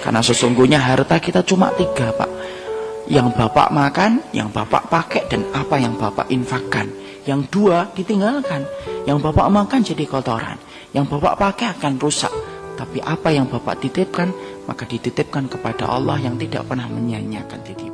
Karena sesungguhnya harta kita cuma tiga pak. Yang bapak makan, yang bapak pakai, dan apa yang bapak infakkan. Yang dua ditinggalkan. Yang bapak makan jadi kotoran. Yang bapak pakai akan rusak. Tapi apa yang bapak titipkan, maka dititipkan kepada Allah yang tidak pernah menyanyiakan titipan.